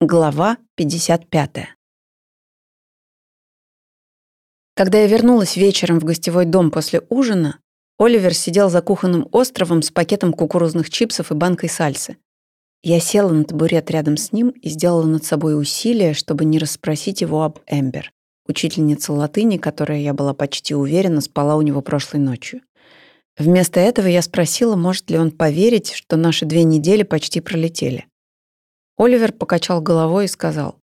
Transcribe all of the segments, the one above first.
Глава 55. Когда я вернулась вечером в гостевой дом после ужина, Оливер сидел за кухонным островом с пакетом кукурузных чипсов и банкой сальсы. Я села на табурет рядом с ним и сделала над собой усилие, чтобы не расспросить его об Эмбер, учительнице латыни, которая, я была почти уверена, спала у него прошлой ночью. Вместо этого я спросила, может ли он поверить, что наши две недели почти пролетели. Оливер покачал головой и сказал,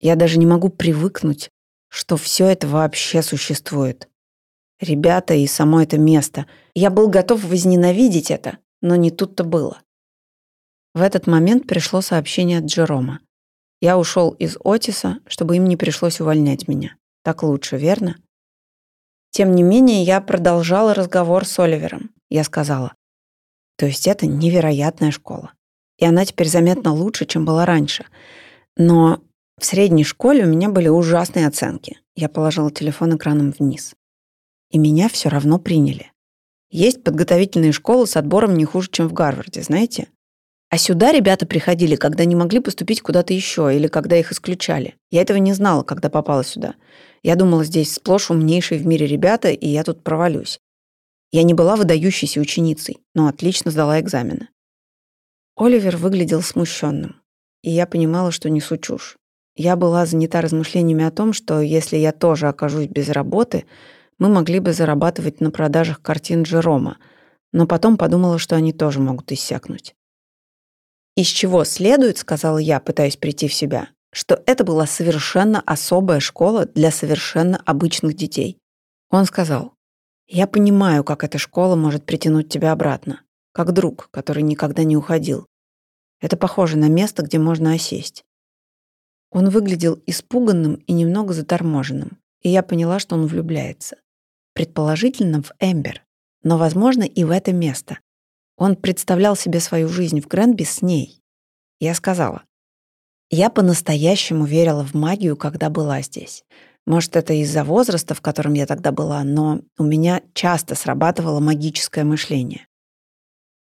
«Я даже не могу привыкнуть, что все это вообще существует. Ребята и само это место. Я был готов возненавидеть это, но не тут-то было». В этот момент пришло сообщение от Джерома. Я ушел из Отиса, чтобы им не пришлось увольнять меня. Так лучше, верно? Тем не менее, я продолжала разговор с Оливером. Я сказала, то есть это невероятная школа и она теперь заметно лучше, чем была раньше. Но в средней школе у меня были ужасные оценки. Я положила телефон экраном вниз. И меня все равно приняли. Есть подготовительные школы с отбором не хуже, чем в Гарварде, знаете? А сюда ребята приходили, когда не могли поступить куда-то еще или когда их исключали. Я этого не знала, когда попала сюда. Я думала, здесь сплошь умнейшие в мире ребята, и я тут провалюсь. Я не была выдающейся ученицей, но отлично сдала экзамены. Оливер выглядел смущенным, и я понимала, что несу чушь. Я была занята размышлениями о том, что если я тоже окажусь без работы, мы могли бы зарабатывать на продажах картин Джерома, но потом подумала, что они тоже могут иссякнуть. «Из чего следует, — сказала я, пытаясь прийти в себя, — что это была совершенно особая школа для совершенно обычных детей». Он сказал, «Я понимаю, как эта школа может притянуть тебя обратно как друг, который никогда не уходил. Это похоже на место, где можно осесть. Он выглядел испуганным и немного заторможенным, и я поняла, что он влюбляется. Предположительно, в Эмбер, но, возможно, и в это место. Он представлял себе свою жизнь в Гренби с ней. Я сказала, я по-настоящему верила в магию, когда была здесь. Может, это из-за возраста, в котором я тогда была, но у меня часто срабатывало магическое мышление.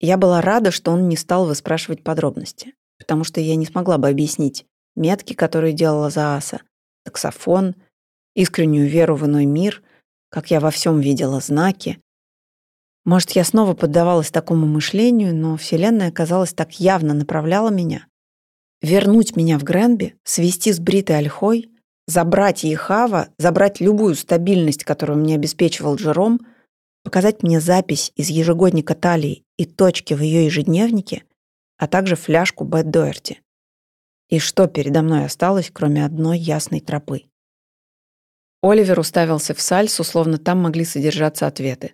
Я была рада, что он не стал выспрашивать подробности, потому что я не смогла бы объяснить метки, которые делала Зааса, таксофон, искреннюю веру в иной мир, как я во всем видела знаки. Может, я снова поддавалась такому мышлению, но Вселенная, казалось, так явно направляла меня. Вернуть меня в Гренби, свести с Бритой Ольхой, забрать Ехава, забрать любую стабильность, которую мне обеспечивал Джером — показать мне запись из ежегодника Талии и точки в ее ежедневнике, а также фляжку Бет Доерти. И что передо мной осталось, кроме одной ясной тропы? Оливер уставился в сальсу, словно там могли содержаться ответы.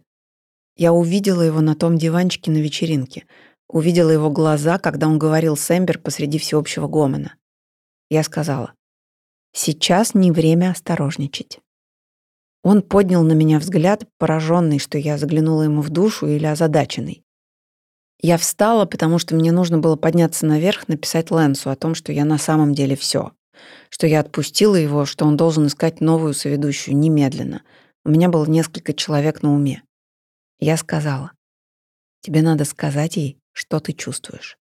Я увидела его на том диванчике на вечеринке, увидела его глаза, когда он говорил с Эмбер посреди всеобщего гомона. Я сказала, «Сейчас не время осторожничать». Он поднял на меня взгляд, пораженный, что я заглянула ему в душу или озадаченный. Я встала, потому что мне нужно было подняться наверх, написать Лэнсу о том, что я на самом деле все, что я отпустила его, что он должен искать новую соведущую немедленно. У меня было несколько человек на уме. Я сказала, тебе надо сказать ей, что ты чувствуешь.